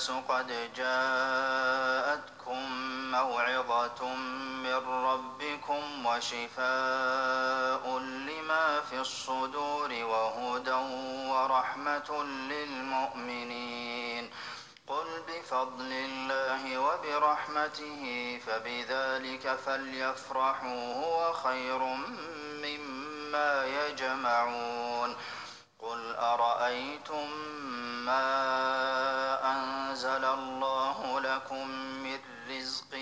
الناس قد جاءتكم موعظة من ربكم وشفاء لما في الصدور وهدى ورحمة للمؤمنين. قل بفضل الله وبرحمته فبذلك فليفرحوا هو خير مما يجمعون. قل أرأيتم ما أنزل الله لكم من رزق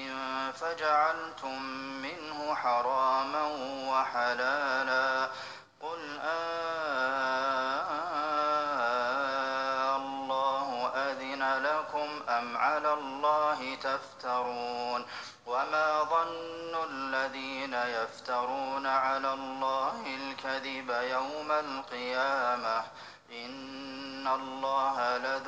فجعلتم منه حراما وحلالا. قل الله أذن لكم أم على الله تفترون؟ وما ظن الذين يفترون على الله الكذب يوم القيامة؟ إن الله لذو